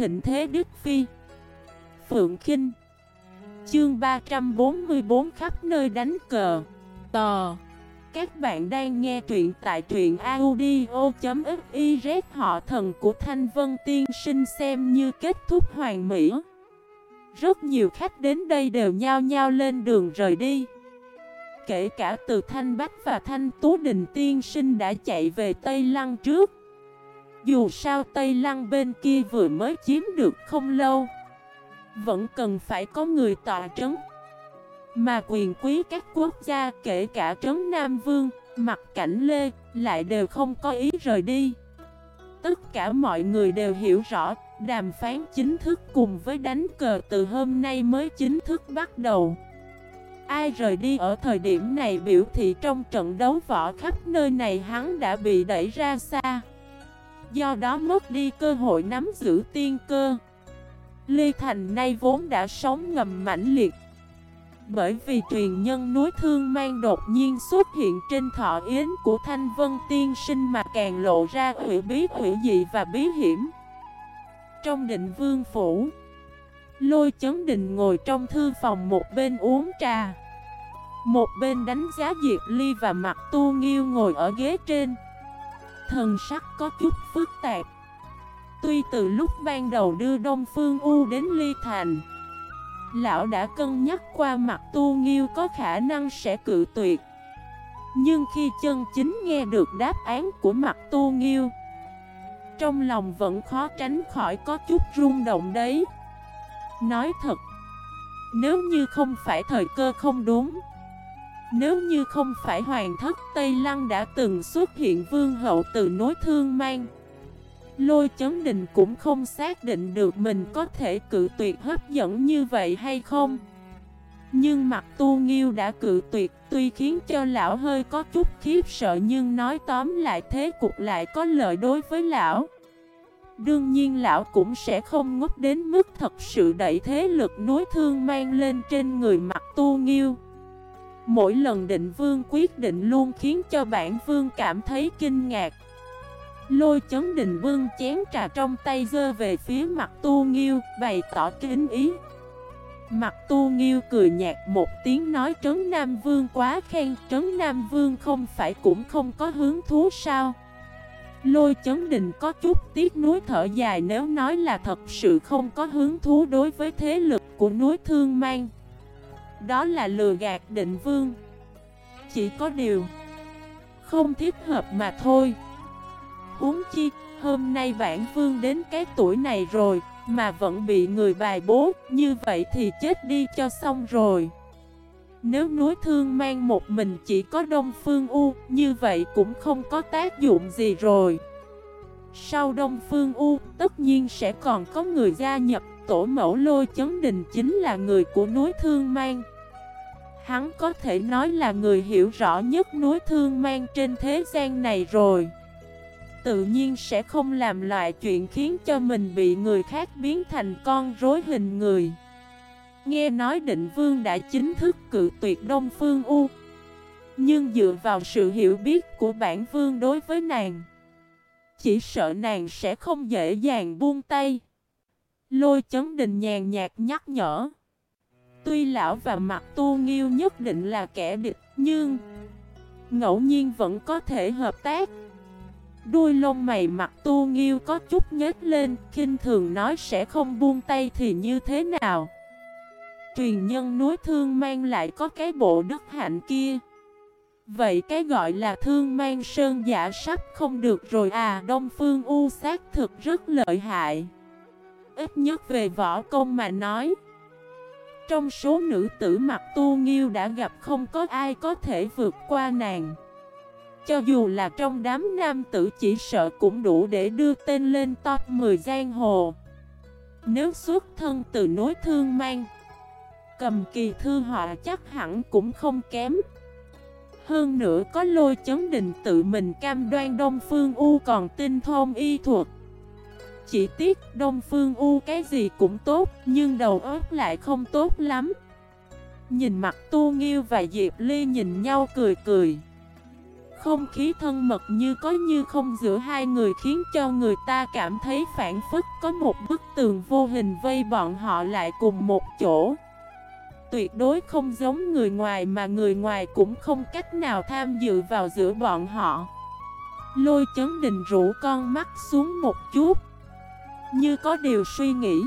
thịnh thế Đức Phi. Phượng Kinh. Chương 344 khắp nơi đánh cờ. Tò. Các bạn đang nghe truyện tại truyện audio.xyz Họ thần của Thanh Vân Tiên sinh xem như kết thúc hoàn mỹ. Rất nhiều khách đến đây đều nhao nhao lên đường rời đi. Kể cả từ Thanh Bách và Thanh Tú Đình Tiên sinh đã chạy về Tây Lăng trước. Dù sao Tây Lăng bên kia vừa mới chiếm được không lâu Vẫn cần phải có người tọa trấn. Mà quyền quý các quốc gia kể cả trấn Nam Vương, mặt cảnh Lê lại đều không có ý rời đi. Tất cả mọi người đều hiểu rõ Đàm phán chính thức cùng với đánh cờ từ hôm nay mới chính thức bắt đầu. Ai rời đi ở thời điểm này biểu thị trong trận đấu võ khắp nơi này hắn đã bị đẩy ra xa. Do đó mất đi cơ hội nắm giữ tiên cơ. Lê Thành nay vốn đã sống ngầm mãnh liệt. Bởi vì truyền nhân núi thương mang đột nhiên xuất hiện trên thọ yến của Thanh Vân Tiên sinh mà càng lộ ra hủy bí, hủy dị và bí hiểm. Trong định vương phủ, Lôi chấn đình ngồi trong thư phòng một bên uống trà, Một bên đánh giá Diệp Ly và mặt tu nghiêu ngồi ở ghế trên. Thần sắc có chút phức tạp. Tuy từ lúc ban đầu đưa Đông Phương U đến Ly Thành, Lão đã cân nhắc qua mặt tu nghiêu có khả năng sẽ cự tuyệt. Nhưng khi chân chính nghe được đáp án của mặt tu nghiêu, Trong lòng vẫn khó tránh khỏi có chút rung động đấy. Nói thật, Nếu như không phải thời cơ không đúng nếu như không phải hoàng thất Tây Lăng đã từng xuất hiện vương hậu từ nối thương mang, Lôi chấn đình cũng không xác định được mình có thể cự tuyệt hấp dẫn như vậy hay không. Nhưng mặt tu nghiêu đã cự tuyệt, tuy khiến cho lão hơi có chút khiếp sợ nhưng nói tóm lại thế cục lại có lợi đối với lão. Đương nhiên lão cũng sẽ không ngốc đến mức thật sự đẩy thế lực nối thương mang lên trên người mặt tu nghiêu. Mỗi lần định vương quyết định luôn khiến cho bản vương cảm thấy kinh ngạc. Lôi chấn định vương chén trà trong tay dơ về phía mặt tu nghiêu, bày tỏ kính ý. Mặt tu nghiêu cười nhạt một tiếng nói Trấn Nam Vương quá khen Trấn Nam Vương không phải cũng không có hướng thú sao? Lôi chấn đình có chút tiếc núi thở dài nếu nói là thật sự không có hướng thú đối với thế lực của núi Thương Mang. Đó là lừa gạt định vương Chỉ có điều Không thiết hợp mà thôi Uống chi, hôm nay bản vương đến cái tuổi này rồi, mà vẫn bị người bài bố, như vậy thì chết đi cho xong rồi. Nếu núi thương mang một mình chỉ có Đông Phương U, như vậy cũng không có tác dụng gì rồi. Sau Đông Phương U, tất nhiên sẽ còn có người gia nhập, tổ mẫu lôi chấn đình chính là người của núi thương mang. Hắn có thể nói là người hiểu rõ nhất núi thương mang trên thế gian này rồi tự nhiên sẽ không làm loại chuyện khiến cho mình bị người khác biến thành con rối hình người. Nghe nói định vương đã chính thức cự tuyệt Đông Phương U. Nhưng dựa vào sự hiểu biết của bản vương đối với nàng, chỉ sợ nàng sẽ không dễ dàng buông tay. Lôi chấn đình nhàn nhạt nhắc nhở. Tuy lão và mặt tu nghiêu nhất định là kẻ địch, nhưng ngẫu nhiên vẫn có thể hợp tác. Đuôi lông mày mặt tu nghiêu có chút nhếch lên, khinh thường nói sẽ không buông tay thì như thế nào. Truyền nhân núi thương mang lại có cái bộ đức hạnh kia. Vậy cái gọi là thương mang sơn giả sắp không được rồi à Đông Phương U xác thực rất lợi hại Ít nhất về võ công mà nói trong số nữ tử mặt tu nghiêu đã gặp không có ai có thể vượt qua nàng. Cho dù là trong đám nam tử chỉ sợ cũng đủ để đưa tên lên top 10 giang hồ. Nếu xuất thân từ nối thương mang, Cầm kỳ thư họa chắc hẳn cũng không kém. Hơn nữa có lôi chấn định tự mình cam đoan Đông Phương U còn tinh thông y thuật. Chỉ tiếc Đông Phương U cái gì cũng tốt, Nhưng đầu óc lại không tốt lắm Nhìn mặt Tu Nghiêu và Diệp Ly nhìn nhau cười cười Không khí thân mật như có như không giữa hai người khiến cho người ta cảm thấy phản phức có một bức tường vô hình vây bọn họ lại cùng một chỗ. Tuyệt đối không giống người ngoài mà người ngoài cũng không cách nào tham dự vào giữa bọn họ. Lôi chấn đình rủ con mắt xuống một chút như có điều suy nghĩ,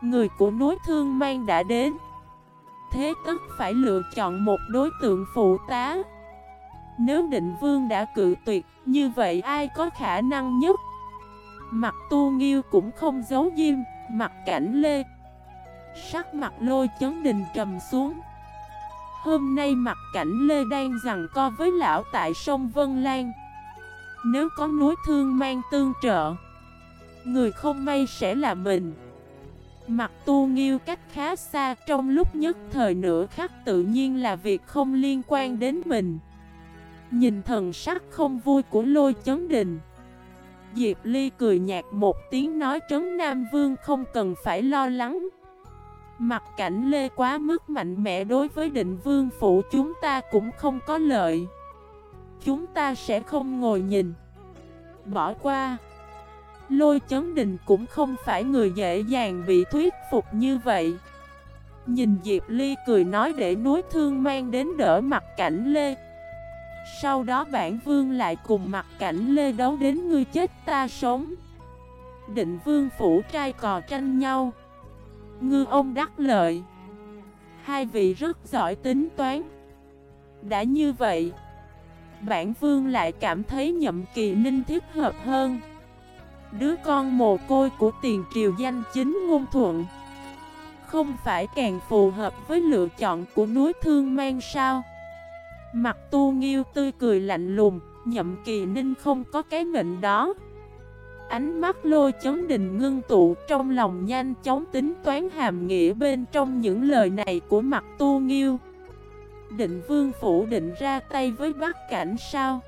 Người của núi thương mang đã đến. Thế tức phải lựa chọn một đối tượng phụ tá. Nếu định vương đã cự tuyệt, Như vậy ai có khả năng nhất? Mặt tu nghiêu cũng không giấu diêm, Mặt cảnh lê. Sắc mặt lôi chấn đình trầm xuống. Hôm nay mặt cảnh lê đang rằng co với lão tại sông Vân Lan. Nếu có núi thương mang tương trợ Người không may sẽ là mình. Mặt tu nghiêu cách khá xa, trong lúc nhất thời nửa khắc tự nhiên là việc không liên quan đến mình. Nhìn thần sắc không vui của lôi chấn đình. Diệp Ly cười nhạt một tiếng nói trấn Nam Vương không cần phải lo lắng. Mặt cảnh Lê quá mức mạnh mẽ đối với định vương phủ, chúng ta cũng không có lợi. Chúng ta sẽ không ngồi nhìn. Bỏ qua. Lôi chấn đình cũng không phải người dễ dàng bị thuyết phục như vậy. Nhìn Diệp Ly cười nói để núi thương mang đến đỡ mặt cảnh Lê. Sau đó bản vương lại cùng mặt cảnh Lê đấu đến ngươi chết ta sống. Định vương phủ trai cò tranh nhau. Ngư ông đắc lợi. Hai vị rất giỏi tính toán. Đã như vậy, Bản vương lại cảm thấy nhậm kỳ ninh thích hợp hơn. Đứa con mồ côi của tiền triều danh chính ngôn thuận. Không phải càng phù hợp với lựa chọn của núi thương mang sao? Mặt tu nghiêu tươi cười lạnh lùng, Nhậm kỳ ninh không có cái mệnh đó. Ánh mắt lôi chấn đình ngưng tụ, trong lòng nhanh chóng tính toán hàm nghĩa bên trong những lời này của mặt tu nghiêu. Định vương phủ định ra tay với bác cảnh sao?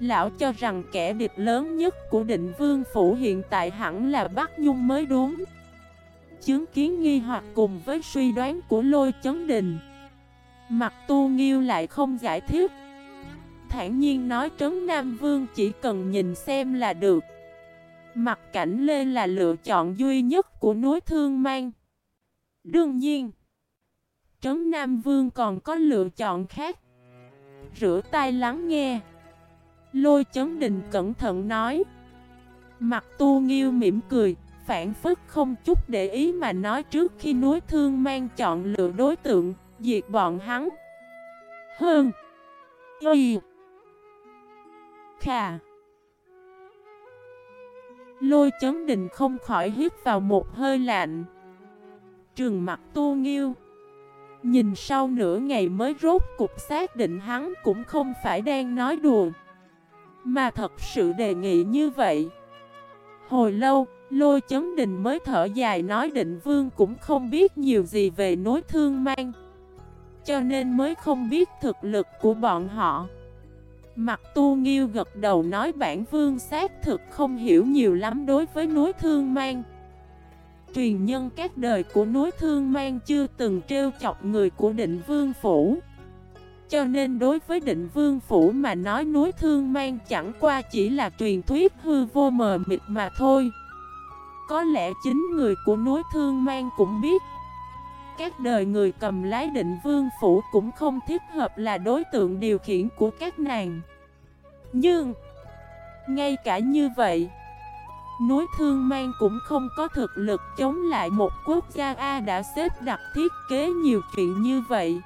Lão cho rằng kẻ địch lớn nhất của định vương phủ hiện tại hẳn là Bắc Nhung mới đúng. Chứng kiến nghi hoặc cùng với suy đoán của lôi chấn đình Mặt tu nghiêu lại không giải thích. Thản nhiên nói Trấn Nam Vương chỉ cần nhìn xem là được. Mặt cảnh lên là lựa chọn duy nhất của núi Thương Mang. Đương nhiên, Trấn Nam Vương còn có lựa chọn khác. Rửa tay lắng nghe. Lôi chấn đình cẩn thận nói. Mặt tu nghiêu mỉm cười, Phản phức không chút để ý mà nói trước khi núi thương mang chọn lựa đối tượng, Diệt bọn hắn. Hơn. Y. Khà. Lôi chấn đình không khỏi hít vào một hơi lạnh. Trường mặt tu nghiêu. Nhìn sau nửa ngày mới rốt cục xác định hắn cũng không phải đang nói đùa mà thật sự đề nghị như vậy. Hồi lâu, lôi chấn đình mới thở dài nói định vương cũng không biết nhiều gì về nối thương mang. Cho nên mới không biết thực lực của bọn họ. Mặt tu nghiêu gật đầu nói bản vương xác thực không hiểu nhiều lắm đối với núi thương mang. Truyền nhân các đời của núi thương mang chưa từng trêu chọc người của định vương phủ cho nên đối với định vương phủ mà nói núi thương mang chẳng qua chỉ là truyền thuyết hư vô mờ mịt mà thôi. Có lẽ chính người của núi thương mang cũng biết. Các đời người cầm lái định vương phủ cũng không thích hợp là đối tượng điều khiển của các nàng. Nhưng, Ngay cả như vậy, Núi Thương Mang cũng không có thực lực chống lại một quốc gia A đã xếp đặt thiết kế nhiều chuyện như vậy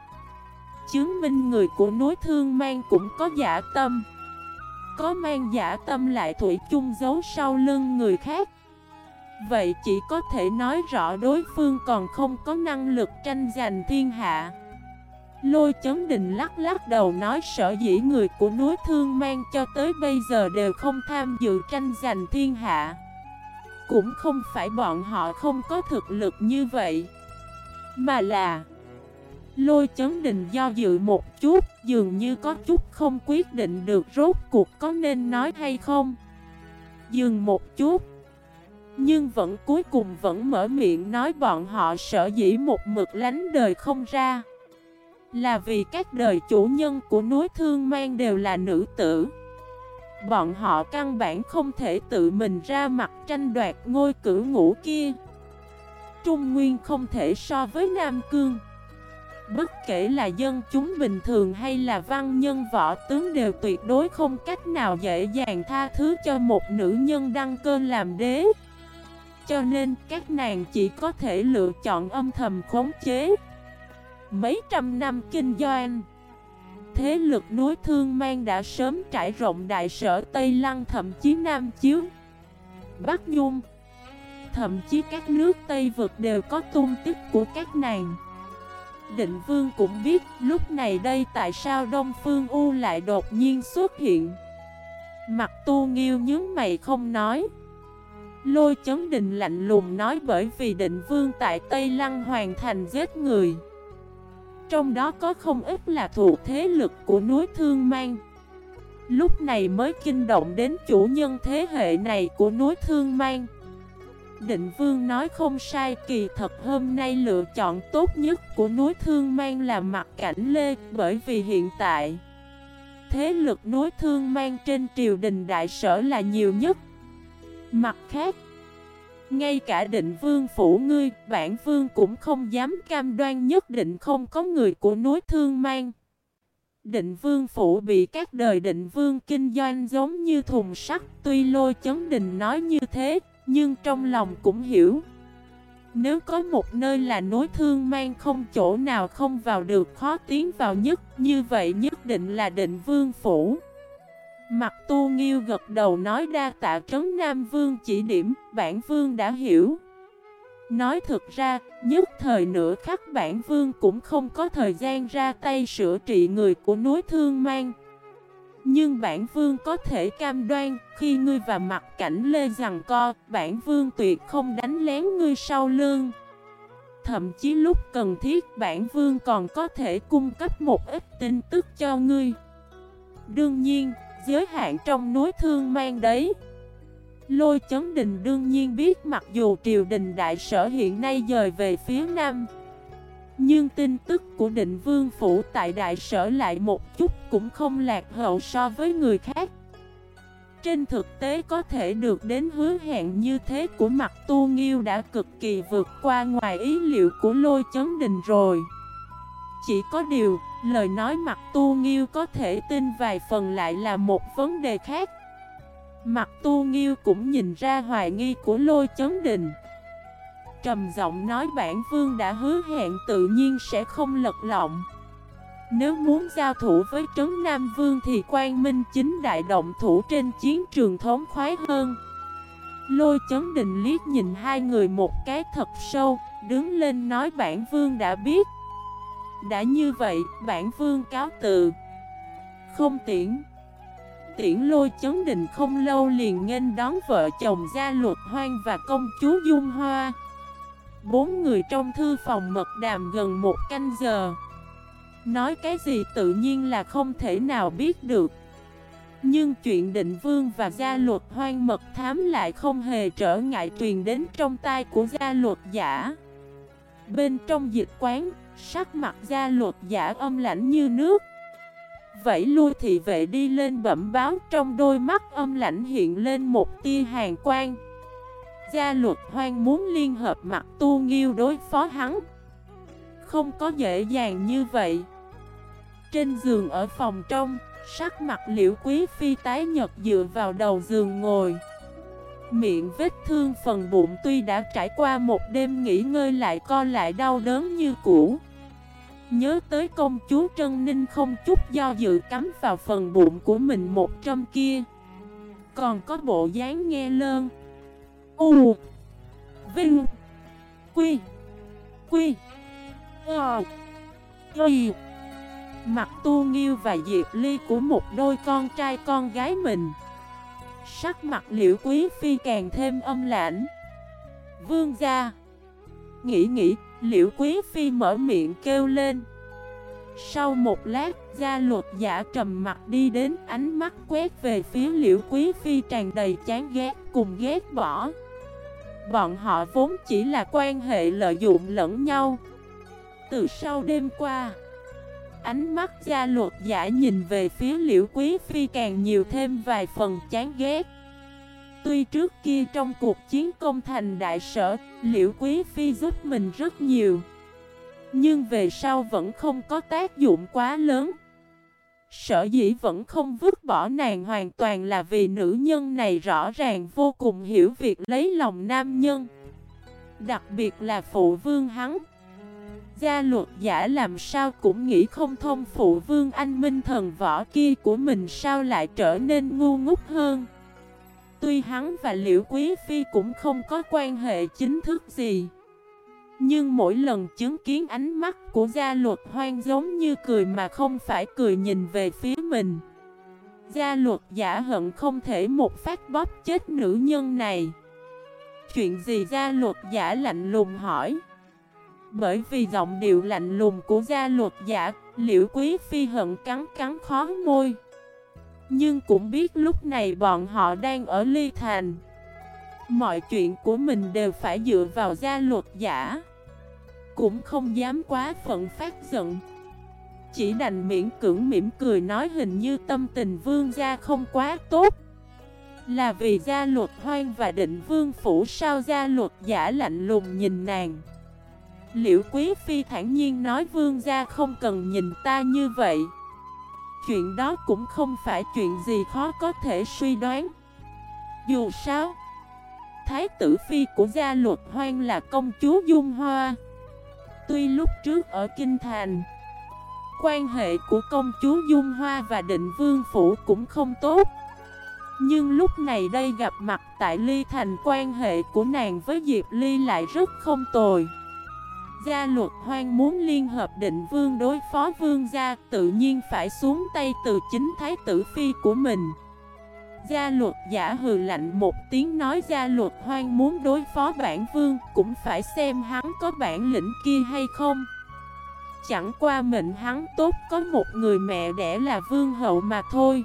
chứng minh người của núi thương mang cũng có giả tâm. Có mang giả tâm lại thủy chung giấu sau lưng người khác. Vậy chỉ có thể nói rõ đối phương còn không có năng lực tranh giành thiên hạ. Lôi chấn đình lắc lắc đầu nói sở dĩ người của núi thương mang cho tới bây giờ đều không tham dự tranh giành thiên hạ. Cũng không phải bọn họ không có thực lực như vậy, Mà là Lôi chấn đình do dự một chút, dường như có chút không quyết định được rốt cuộc có nên nói hay không. Dừng một chút, nhưng vẫn cuối cùng vẫn mở miệng nói bọn họ sợ dĩ một mực lánh đời không ra. Là vì các đời chủ nhân của núi Thương Mang đều là nữ tử Bọn họ căn bản không thể tự mình ra mặt tranh đoạt ngôi cử ngũ kia Trung Nguyên không thể so với Nam Cương Bất kể là dân chúng bình thường hay là văn nhân võ tướng đều tuyệt đối không cách nào dễ dàng tha thứ cho một nữ nhân đăng cơ làm đế. Cho nên, các nàng chỉ có thể lựa chọn âm thầm khống chế. Mấy trăm năm kinh doanh, Thế lực núi Thương Mang đã sớm trải rộng đại sở Tây Lăng, thậm chí Nam Chiếu, Bắc Nhung. Thậm chí các nước Tây Vực đều có tung tích của các nàng. Định Vương cũng biết lúc này đây tại sao Đông Phương U lại đột nhiên xuất hiện. Mặt tu nghiêu nhớ mày không nói. Lôi chấn định lạnh lùng nói bởi vì định vương tại Tây Lăng hoàn thành giết người. Trong đó có không ít là thuộc thế lực của núi Thương Mang. Lúc này mới kinh động đến chủ nhân thế hệ này của núi Thương Mang. Định Vương nói không sai, kỳ thật hôm nay lựa chọn tốt nhất của núi Thương Mang là mặt cảnh Lê, Bởi vì hiện tại Thế lực núi Thương Mang trên triều đình đại sở là nhiều nhất. Mặt khác, Ngay cả định vương phủ ngươi, Bản vương cũng không dám cam đoan nhất định không có người của núi Thương Mang. Định vương phủ bị các đời định vương kinh doanh giống như thùng sắt, Tuy lôi chấn đình nói như thế nhưng trong lòng cũng hiểu. Nếu có một nơi là nối thương mang không chỗ nào không vào được khó tiến vào nhất. Như vậy nhất định là định vương phủ. Mặt tu nghiêu gật đầu nói đa tạ trấn Nam Vương chỉ điểm Bản Vương đã hiểu. Nói thực ra, nhất thời nửa khắc bản Vương cũng không có thời gian ra tay sửa trị người của núi Thương Mang nhưng bản vương có thể cam đoan, khi ngươi và mặt cảnh lê rằng co, bản vương tuyệt không đánh lén ngươi sau lưng. Thậm chí lúc cần thiết bản vương còn có thể cung cấp một ít tin tức cho ngươi. Đương nhiên, giới hạn trong núi thương mang đấy. Lôi chấn đình đương nhiên biết mặc dù triều đình đại sở hiện nay dời về phía nam nhưng tin tức của định vương phủ tại đại sở lại một chút cũng không lạc hậu so với người khác. Trên thực tế có thể được đến hứa hẹn như thế của mặt tu nghiêu đã cực kỳ vượt qua ngoài ý liệu của lôi chấn đình rồi. Chỉ có điều, lời nói mặt tu nghiêu có thể tin vài phần lại là một vấn đề khác. Mặt tu nghiêu cũng nhìn ra hoài nghi của lôi chấn đình trầm giọng nói bản vương đã hứa hẹn tự nhiên sẽ không lật lọng. Nếu muốn giao thủ với Trấn Nam Vương thì quan minh chính đại động thủ trên chiến trường thống khoái hơn. Lôi chấn định liếc nhìn hai người một cái thật sâu, Đứng lên nói bản vương đã biết. Đã như vậy, bản vương cáo từ. Không tiễn. Tiễn lôi chấn định không lâu liền nghênh đón vợ chồng gia luật hoang và công chúa Dung Hoa. Bốn người trong thư phòng mật đàm gần một canh giờ. Nói cái gì tự nhiên là không thể nào biết được. Nhưng chuyện định vương và gia luật hoang mật thám lại không hề trở ngại truyền đến trong tay của gia luật giả. Bên trong dịch quán, sắc mặt gia luật giả âm lãnh như nước. Vậy lui thị vệ đi lên bẩm báo trong đôi mắt âm lãnh hiện lên một tia hàng quang. Gia luật hoang muốn liên hợp mặt tu nghiêu đối phó hắn. Không có dễ dàng như vậy. Trên giường ở phòng trong, Sắc mặt liễu quý phi tái nhật dựa vào đầu giường ngồi. Miệng vết thương phần bụng tuy đã trải qua một đêm nghỉ ngơi lại co lại đau đớn như cũ. Nhớ tới công chúa Trân Ninh không chút do dự cắm vào phần bụng của mình một trăm kia. Còn có bộ dáng nghe lơn. U Vinh Quy Quy Ờ Y Mặt tu nghiêu và Diệp Ly của một đôi con trai con gái mình. Sắc mặt liễu quý phi càng thêm âm lãnh. Vương gia. Nghĩ nghĩ, liễu quý phi mở miệng kêu lên. Sau một lát, gia luật giả trầm mặt đi đến ánh mắt quét về phía liễu quý phi tràn đầy chán ghét cùng ghét bỏ. Bọn họ vốn chỉ là quan hệ lợi dụng lẫn nhau. Từ sau đêm qua Ánh mắt gia luật giả nhìn về phía liễu quý phi càng nhiều thêm vài phần chán ghét. Tuy trước kia trong cuộc chiến công thành đại sở, liễu quý phi giúp mình rất nhiều Nhưng về sau vẫn không có tác dụng quá lớn. Sở dĩ vẫn không vứt bỏ nàng hoàn toàn là vì nữ nhân này rõ ràng vô cùng hiểu việc lấy lòng nam nhân. Đặc biệt là phụ vương hắn. Gia luật giả làm sao cũng nghĩ không thông phụ vương anh minh thần võ kia của mình sao lại trở nên ngu ngốc hơn. Tuy hắn và Liễu Quý Phi cũng không có quan hệ chính thức gì. Nhưng mỗi lần chứng kiến ánh mắt của gia luật hoang giống như cười mà không phải cười nhìn về phía mình. Gia luật giả hận không thể một phát bóp chết nữ nhân này. Chuyện gì gia luật giả lạnh lùng hỏi? Bởi vì giọng điệu lạnh lùng của gia luật giả, Liễu quý phi hận cắn cắn khó môi. Nhưng cũng biết lúc này bọn họ đang ở ly thành. Mọi chuyện của mình đều phải dựa vào gia luật giả. Cũng không dám quá phận phát giận. Chỉ đành miễn cưỡng mỉm cười nói hình như tâm tình vương gia không quá tốt. Là vì gia luật hoang và định vương phủ sao gia luật giả lạnh lùng nhìn nàng. Liễu quý phi thản nhiên nói vương gia không cần nhìn ta như vậy. Chuyện đó cũng không phải chuyện gì khó có thể suy đoán. Dù sao, Thái tử phi của gia luật hoang là công chúa Dung Hoa. Tuy lúc trước ở Kinh Thành, Quan hệ của công chúa Dung Hoa và định vương phủ cũng không tốt. Nhưng lúc này đây gặp mặt tại Ly Thành, quan hệ của nàng với Diệp Ly lại rất không tồi. Gia luật hoang muốn liên hợp định vương đối phó vương gia, Tự nhiên phải xuống tay từ chính thái tử phi của mình. Gia luật giả hừ lạnh một tiếng nói gia luật hoang muốn đối phó bản vương, Cũng phải xem hắn có bản lĩnh kia hay không. Chẳng qua mệnh hắn tốt có một người mẹ đẻ là vương hậu mà thôi.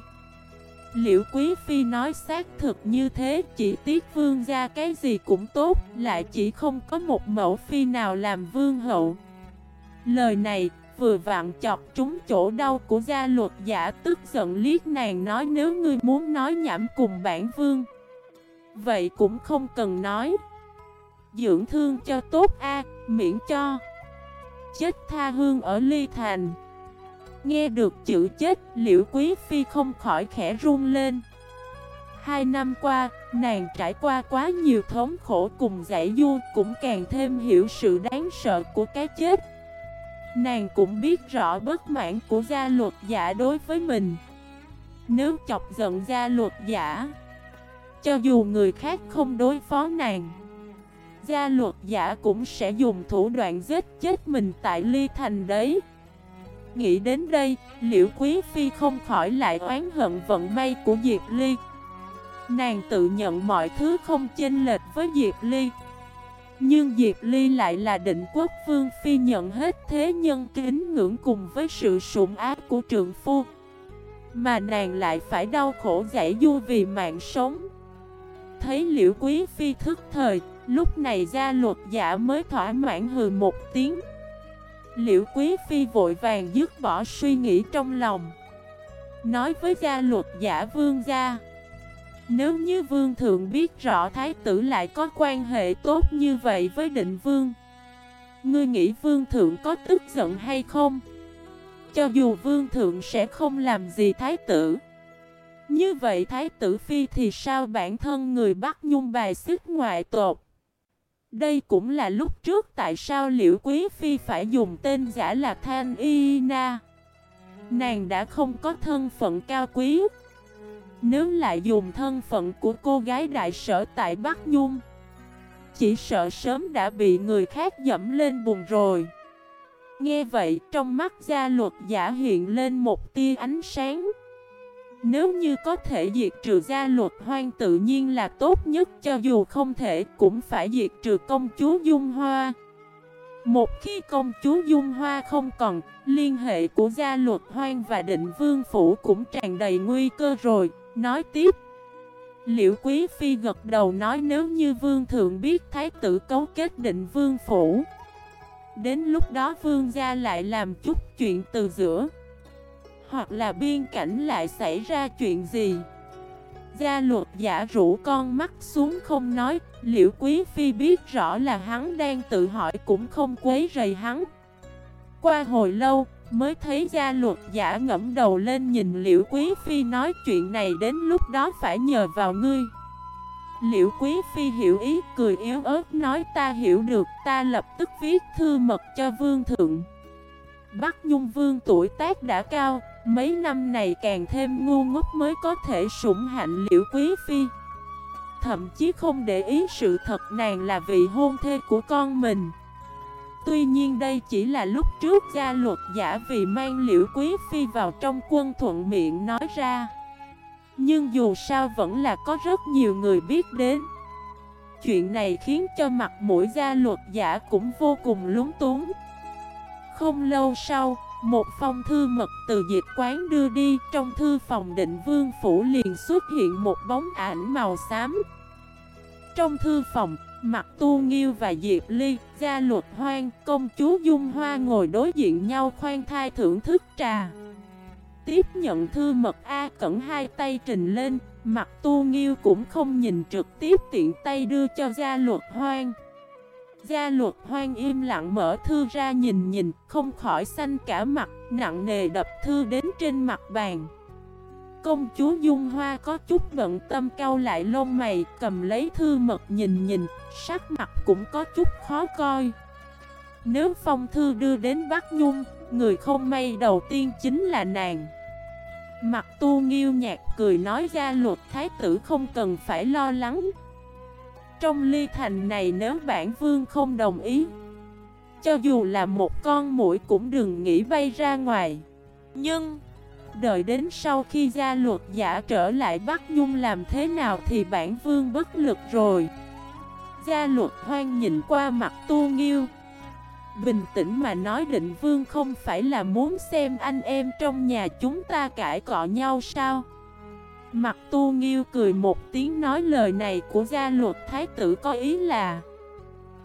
Liễu Quý Phi nói xác thực như thế, Chỉ tiếc vương gia cái gì cũng tốt, Lại chỉ không có một mẫu phi nào làm vương hậu. Lời này vừa vặn chọc trúng chỗ đau của gia luật giả Tức giận liếc nàng nói nếu ngươi muốn nói nhảm cùng bản vương. Vậy cũng không cần nói. Dưỡng thương cho tốt a miễn cho. Chết tha hương ở ly thành. Nghe được chữ chết, liễu quý phi không khỏi khẽ run lên. Hai năm qua, nàng trải qua quá nhiều thống khổ cùng giải du Cũng càng thêm hiểu sự đáng sợ của cái chết. Nàng cũng biết rõ bất mãn của gia luật giả đối với mình. Nếu chọc giận gia luật giả Cho dù người khác không đối phó nàng Gia luật giả cũng sẽ dùng thủ đoạn giết chết mình tại ly thành đấy. Nghĩ đến đây, Liễu Quý Phi không khỏi lại oán hận vận may của Diệp Ly. Nàng tự nhận mọi thứ không chênh lệch với Diệp Ly. Nhưng Diệp Ly lại là định quốc vương phi nhận hết thế nhân kính ngưỡng cùng với sự sủng ác của trượng phu. Mà nàng lại phải đau khổ giải du vì mạng sống. Thấy liễu quý phi thức thời, Lúc này gia luật giả mới thỏa mãn hừ một tiếng. Liễu Quý Phi vội vàng dứt bỏ suy nghĩ trong lòng. Nói với gia luật giả vương gia nếu như vương thượng biết rõ thái tử lại có quan hệ tốt như vậy với định vương, Ngươi nghĩ vương thượng có tức giận hay không? Cho dù vương thượng sẽ không làm gì thái tử, Như vậy thái tử phi thì sao bản thân người bắt nhung bài xích ngoại tột đây cũng là lúc trước tại sao Liễu Quý Phi phải dùng tên giả là Thanh Y Na. Nàng đã không có thân phận cao quý. Nếu lại dùng thân phận của cô gái đại sở tại Bắc Nhung, chỉ sợ sớm đã bị người khác dẫm lên bùn rồi. Nghe vậy, trong mắt gia luật giả hiện lên một tia ánh sáng. Nếu như có thể diệt trừ gia luật hoang tự nhiên là tốt nhất cho dù không thể cũng phải diệt trừ công chúa Dung Hoa. Một khi công chúa Dung Hoa không còn, liên hệ của gia luật hoang và định vương phủ cũng tràn đầy nguy cơ rồi, nói tiếp. Liễu Quý Phi gật đầu nói nếu như vương thượng biết thái tử cấu kết định vương phủ. Đến lúc đó vương gia lại làm chút chuyện từ giữa. Hoặc là biên cảnh lại xảy ra chuyện gì. Gia luật giả rủ con mắt xuống không nói. Liễu quý phi biết rõ là hắn đang tự hỏi cũng không quấy rầy hắn. Qua hồi lâu mới thấy gia luật giả ngẫm đầu lên nhìn liễu quý phi nói chuyện này đến lúc đó phải nhờ vào ngươi. Liễu quý phi hiểu ý, cười yếu ớt nói, ta hiểu được, ta lập tức viết thư mật cho vương thượng. Bắc Nhung vương tuổi tác đã cao, Mấy năm này càng thêm ngu ngốc mới có thể sủng hạnh liễu quý phi. Thậm chí không để ý sự thật nàng là vị hôn thê của con mình. Tuy nhiên đây chỉ là lúc trước gia luật giả vì mang liễu quý phi vào trong quân thuận miệng nói ra. Nhưng dù sao vẫn là có rất nhiều người biết đến. Chuyện này khiến cho mặt mũi gia luật giả cũng vô cùng lúng túng. Không lâu sau, một phong thư mật từ dịch quán đưa đi Trong thư phòng định vương phủ liền xuất hiện một bóng ảnh màu xám. Trong thư phòng, mặt tu nghiêu và Diệp Ly, gia luật hoang, công chúa Dung Hoa ngồi đối diện nhau khoan thai thưởng thức trà Tiếp nhận thư mật A cẩn hai tay trình lên, mặt tu nghiêu cũng không nhìn trực tiếp tiện tay đưa cho gia luật hoang Gia luật hoang im lặng mở thư ra nhìn nhìn, không khỏi xanh cả mặt, nặng nề đập thư đến trên mặt bàn. Công chúa Dung Hoa có chút bận tâm cau lại lông mày, cầm lấy thư mật nhìn nhìn, sắc mặt cũng có chút khó coi. Nếu phong thư đưa đến Bắc Nhung, người không may đầu tiên chính là nàng. Mặt tu nghiêu nhạt cười nói ra luật thái tử không cần phải lo lắng. Trong ly thành này nếu bản vương không đồng ý Cho dù là một con mũi cũng đừng nghĩ bay ra ngoài Nhưng Đợi đến sau khi gia luật giả trở lại Bắc Nhung làm thế nào thì bản vương bất lực rồi. Gia luật hoang nhìn qua mặt tu nghiêu. Bình tĩnh mà nói định vương không phải là muốn xem anh em trong nhà chúng ta cãi cọ nhau sao? Mặt tu nghiêu cười một tiếng nói lời này của gia luật thái tử có ý là,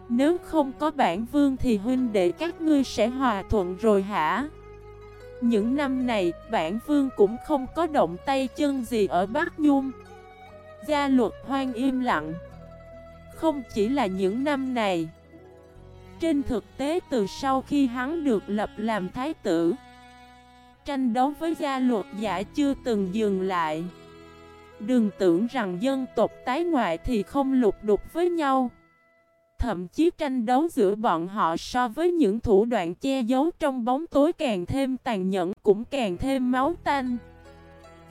Nếu không có bản vương thì huynh đệ các ngươi sẽ hòa thuận rồi hả? Những năm này, bản vương cũng không có động tay chân gì ở Bắc Nhung. Gia luật hoang im lặng. Không chỉ là những năm này. Trên thực tế, từ sau khi hắn được lập làm thái tử, Tranh đấu với gia luật giả chưa từng dừng lại. Đừng tưởng rằng dân tộc tái ngoại thì không lục đục với nhau. Thậm chí tranh đấu giữa bọn họ so với những thủ đoạn che giấu trong bóng tối càng thêm tàn nhẫn cũng càng thêm máu tanh.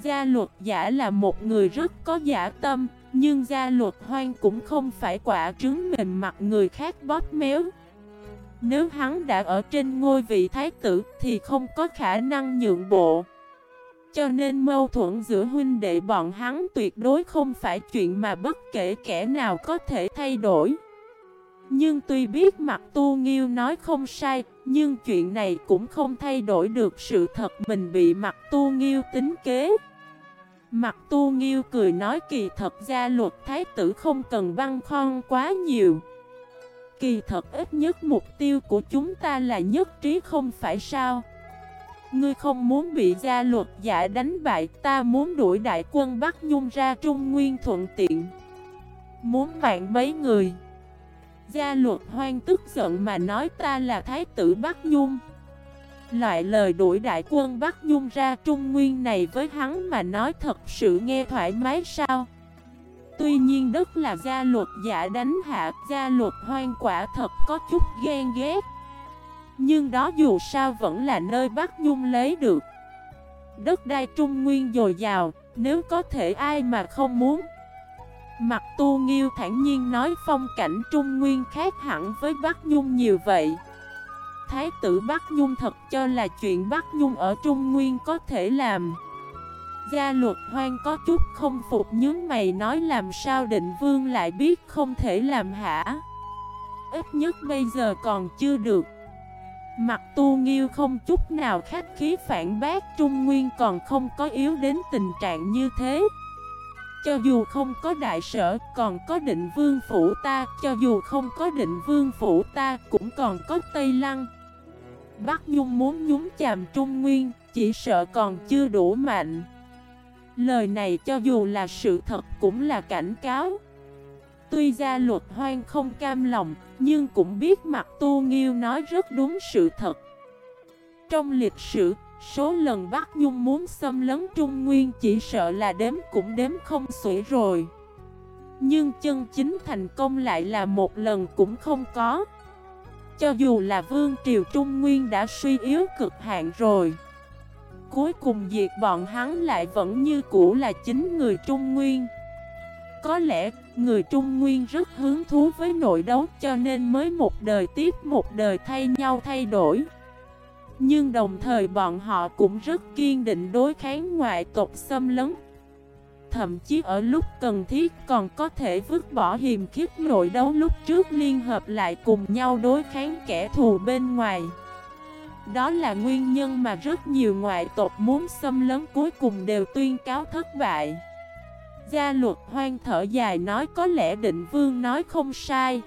Gia luật giả là một người rất có giả tâm, Nhưng gia luật hoang cũng không phải quả trứng mềm mặt người khác bóp méo. Nếu hắn đã ở trên ngôi vị thái tử thì không có khả năng nhượng bộ. Cho nên mâu thuẫn giữa huynh đệ bọn hắn tuyệt đối không phải chuyện mà bất kể kẻ nào có thể thay đổi. Nhưng tuy biết mặt tu nghiêu nói không sai, nhưng chuyện này cũng không thay đổi được sự thật mình bị mặt tu nghiêu tính kế. Mặt tu nghiêu cười nói kỳ thật gia luật thái tử không cần băng khoan quá nhiều. Kỳ thật ít nhất mục tiêu của chúng ta là nhất trí không phải sao. Ngươi không muốn bị gia luật giả đánh bại Ta muốn đuổi đại quân Bắc Nhung ra Trung Nguyên thuận tiện Muốn mạng mấy người Gia luật hoang tức giận mà nói ta là thái tử Bắc Nhung. Loại lời đuổi đại quân Bắc Nhung ra Trung Nguyên này với hắn mà nói thật sự nghe thoải mái sao? Tuy nhiên đất là gia luật giả đánh hạ, Gia luật hoang quả thật có chút ghen ghét. Nhưng đó dù sao vẫn là nơi Bắc Nhung lấy được. Đất đai trung nguyên dồi dào, Nếu có thể ai mà không muốn Mặt tu nghiêu thản nhiên nói phong cảnh trung nguyên khác hẳn với Bắc Nhung nhiều vậy. Thái tử Bắc Nhung thật cho là chuyện Bắc Nhung ở Trung Nguyên có thể làm. Gia luật hoang có chút không phục nhướng mày nói làm sao định vương lại biết không thể làm hả? Ít nhất bây giờ còn chưa được. Mặt tu nghiêu không chút nào khách khí phản bác Trung Nguyên còn không có yếu đến tình trạng như thế cho dù không có đại sở, còn có định vương phủ ta, cho dù không có định vương phủ ta, cũng còn có Tây Lăng. Bắc Nhung muốn nhúng chàm Trung Nguyên, chỉ sợ còn chưa đủ mạnh. Lời này cho dù là sự thật cũng là cảnh cáo. Tuy gia luật hoang không cam lòng, nhưng cũng biết mặt tu nghiêu nói rất đúng sự thật. Trong lịch sử, số lần Bắc Nhung muốn xâm lấn Trung Nguyên chỉ sợ là đếm cũng đếm không xuể rồi. Nhưng chân chính thành công lại là một lần cũng không có. Cho dù là Vương Triều Trung Nguyên đã suy yếu cực hạn rồi. Cuối cùng diệt bọn hắn lại vẫn như cũ là chính người Trung Nguyên. Có lẽ người Trung Nguyên rất hứng thú với nội đấu cho nên mới một đời tiếp một đời thay nhau thay đổi. Nhưng đồng thời bọn họ cũng rất kiên định đối kháng ngoại tộc xâm lấn. Thậm chí ở lúc cần thiết còn có thể vứt bỏ hiềm khích nội đấu lúc trước liên hợp lại cùng nhau đối kháng kẻ thù bên ngoài. Đó là nguyên nhân mà rất nhiều ngoại tộc muốn xâm lấn cuối cùng đều tuyên cáo thất bại. Gia luật hoang thở dài nói có lẽ định vương nói không sai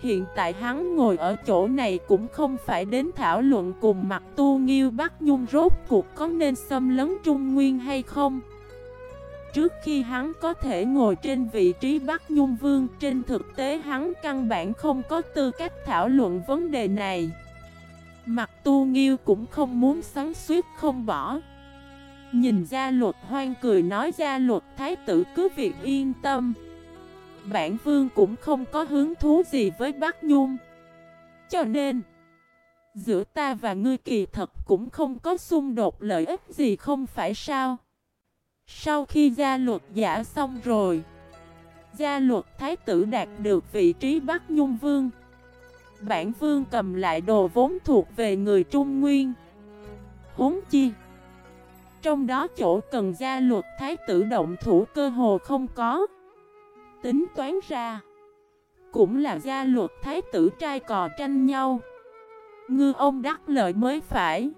Hiện tại hắn ngồi ở chỗ này cũng không phải đến thảo luận cùng mặt tu nghiêu Bắc Nhung rốt cuộc có nên xâm lấn Trung Nguyên hay không. Trước khi hắn có thể ngồi trên vị trí Bắc Nhung Vương, Trên thực tế hắn căn bản không có tư cách thảo luận vấn đề này. Mặt tu nghiêu cũng không muốn sáng suýt không bỏ. Nhìn ra luật hoang cười nói ra luật thái tử cứ việc yên tâm. Bản vương cũng không có hứng thú gì với Bắc Nhung. Cho nên, Giữa ta và ngươi kỳ thật cũng không có xung đột lợi ích gì không phải sao? Sau khi gia luật giả xong rồi, Gia luật thái tử đạt được vị trí Bắc Nhung Vương. Bản vương cầm lại đồ vốn thuộc về người Trung Nguyên. Huống chi, Trong đó chỗ cần gia luật thái tử động thủ cơ hồ không có. Tính toán ra. Cũng là gia luật thái tử trai cò tranh nhau. Ngư ông đắc lợi mới phải.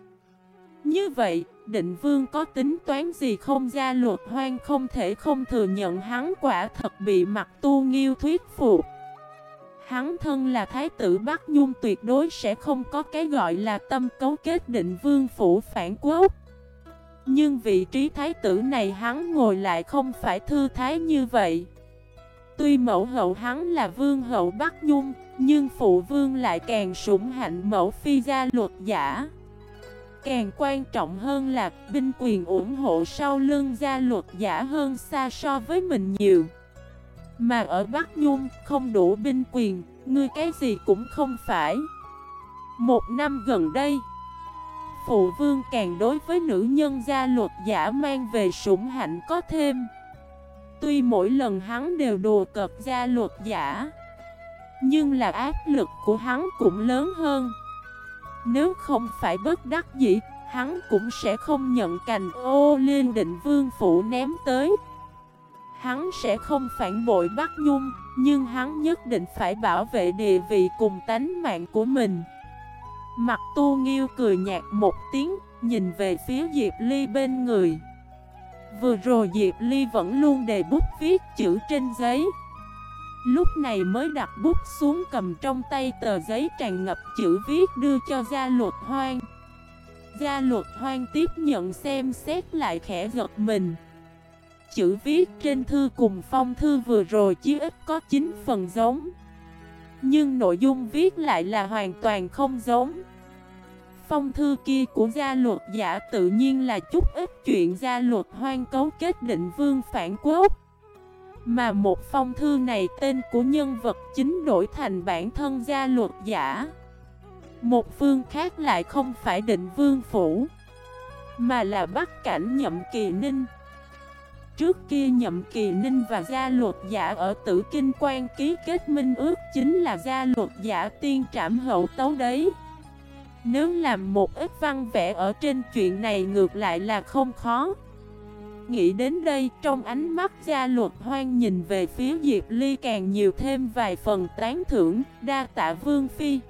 Như vậy, định vương có tính toán gì không? Gia luật hoang không thể không thừa nhận hắn quả thật bị mặt tu nghiêu thuyết phục. Hắn thân là thái tử Bắc Nhung tuyệt đối sẽ không có cái gọi là tâm cấu kết định vương phủ phản quốc. Nhưng vị trí thái tử này hắn ngồi lại không phải thư thái như vậy. Tuy mẫu hậu hắn là vương hậu Bắc Nhung Nhưng phụ vương lại càng sủng hạnh mẫu phi gia luật giả. Càng quan trọng hơn là binh quyền ủng hộ sau lưng gia luật giả hơn xa so với mình nhiều. Mà ở Bắc Nhung không đủ binh quyền, ngươi cái gì cũng không phải. Một năm gần đây Phụ vương càng đối với nữ nhân gia luật giả mang về sủng hạnh có thêm. Tuy mỗi lần hắn đều đùa cợt gia luật giả, Nhưng là áp lực của hắn cũng lớn hơn. Nếu không phải bất đắc dĩ, Hắn cũng sẽ không nhận cành ô liên định vương phủ ném tới. Hắn sẽ không phản bội Bắc Nhung, Nhưng hắn nhất định phải bảo vệ địa vị cùng tánh mạng của mình. Mặt tu nghiêu cười nhạt một tiếng, Nhìn về phía Diệp Ly bên người. Vừa rồi Diệp Ly vẫn luôn đề bút viết chữ trên giấy. Lúc này mới đặt bút xuống cầm trong tay tờ giấy tràn ngập chữ viết đưa cho gia luật hoang. Gia luật hoang tiếp nhận xem xét lại khẽ gật mình. Chữ viết trên thư cùng phong thư vừa rồi chỉ ít có 9 phần giống, Nhưng nội dung viết lại là hoàn toàn không giống. Phong thư kia của gia luật giả tự nhiên là chút ít chuyện gia luật hoang cấu kết định vương phản quốc. Mà một phong thư này tên của nhân vật chính đổi thành bản thân gia luật giả. Một phương khác lại không phải định vương phủ, Mà là bắt cảnh nhậm kỳ ninh. Trước kia nhậm kỳ ninh và gia luật giả ở tử kinh quan ký kết minh ước chính là gia luật giả tiên trảm hậu tấu đấy nếu làm một ít văn vẽ ở trên chuyện này ngược lại là không khó. Nghĩ đến đây, trong ánh mắt gia luật hoang nhìn về phía Diệp Ly càng nhiều thêm vài phần tán thưởng, đa tạ Vương Phi.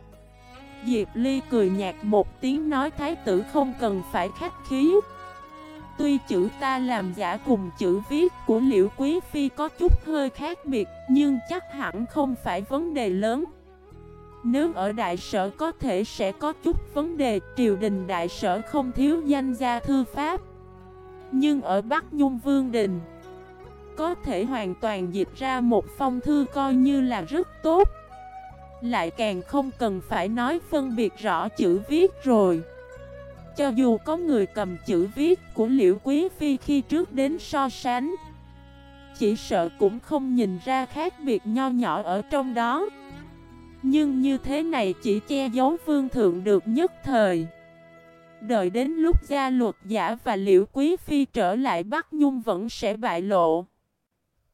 Diệp Ly cười nhạt một tiếng nói thái tử không cần phải khách khí. Tuy chữ ta làm giả cùng chữ viết của Liễu Quý Phi có chút hơi khác biệt, Nhưng chắc hẳn không phải vấn đề lớn. Nếu ở đại sở có thể sẽ có chút vấn đề, Triều đình đại sở không thiếu danh gia thư pháp. Nhưng ở Bắc Nhung Vương Đình, Có thể hoàn toàn dịch ra một phong thư coi như là rất tốt. Lại càng không cần phải nói phân biệt rõ chữ viết rồi. Cho dù có người cầm chữ viết của Liễu Quý Phi khi trước đến so sánh, Chỉ sợ cũng không nhìn ra khác biệt nho nhỏ ở trong đó. Nhưng như thế này chỉ che giấu vương thượng được nhất thời Đợi đến lúc gia luật giả và Liễu Quý Phi trở lại Bắc Nhung vẫn sẽ bại lộ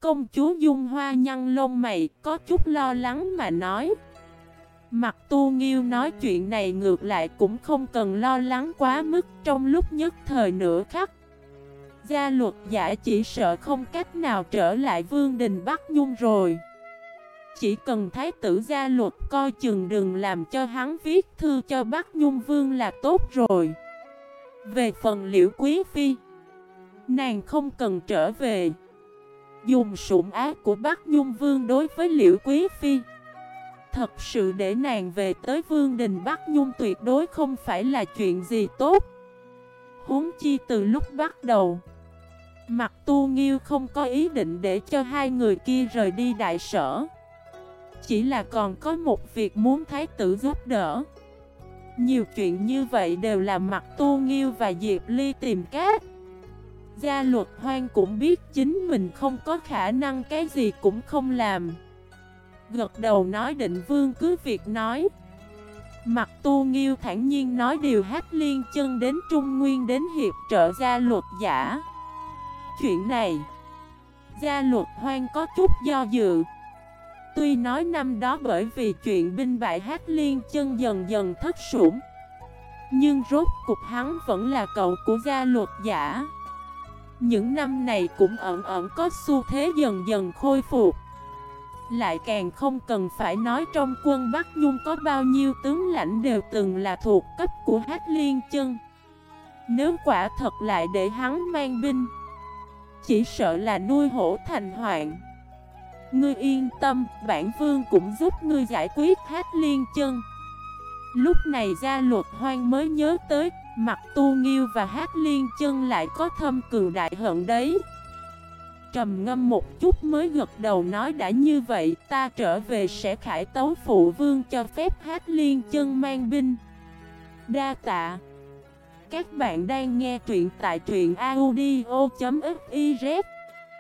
Công chúa Dung Hoa nhăn lông mày, có chút lo lắng mà nói Mặt tu nghiêu nói chuyện này ngược lại cũng không cần lo lắng quá mức trong lúc nhất thời nửa khắc. Gia luật giả chỉ sợ không cách nào trở lại vương đình Bắc Nhung rồi. Chỉ cần thái tử gia luật coi chừng đừng làm cho hắn viết thư cho Bắc Nhung vương là tốt rồi. Về phần liễu quý phi, nàng không cần trở về. Dùng sủng ác của Bắc Nhung vương đối với liễu quý phi. Thật sự để nàng về tới Vương Đình Bắc Nhung tuyệt đối không phải là chuyện gì tốt Huống chi từ lúc bắt đầu Mặt tu nghiêu không có ý định để cho hai người kia rời đi đại sở chỉ là còn có một việc muốn thái tử giúp đỡ. Nhiều chuyện như vậy đều là mặt tu nghiêu và Diệp Ly tìm cách. Gia luật hoang cũng biết chính mình không có khả năng cái gì cũng không làm. Gật đầu nói định vương cứ việc nói. Mặt tu nghiêu thản nhiên nói điều hát liên chân đến Trung Nguyên đến hiệp trợ gia luật giả. Chuyện này, Gia luật hoang có chút do dự. Tuy nói năm đó bởi vì chuyện binh bại hát liên chân dần dần thất sủng, Nhưng rốt cục hắn vẫn là cậu của gia luật giả. Những năm này cũng ẩn ẩn có xu thế dần dần khôi phục. Lại càng không cần phải nói trong quân Bắc Nhung có bao nhiêu tướng lãnh đều từng là thuộc cấp của Hát Liên Chân. Nếu quả thật lại để hắn mang binh, Chỉ sợ là nuôi hổ thành hoạn. Ngươi yên tâm, bản vương cũng giúp ngươi giải quyết Hát Liên Chân. Lúc này gia luật hoang mới nhớ tới Mặt tu nghiêu và Hát Liên Chân lại có thâm cường đại hận đấy. Trầm ngâm một chút mới gật đầu nói đã như vậy ta trở về sẽ khải tấu phụ vương cho phép hát liên chân mang binh. Đa tạ. Các bạn đang nghe truyện tại truyện audio.fif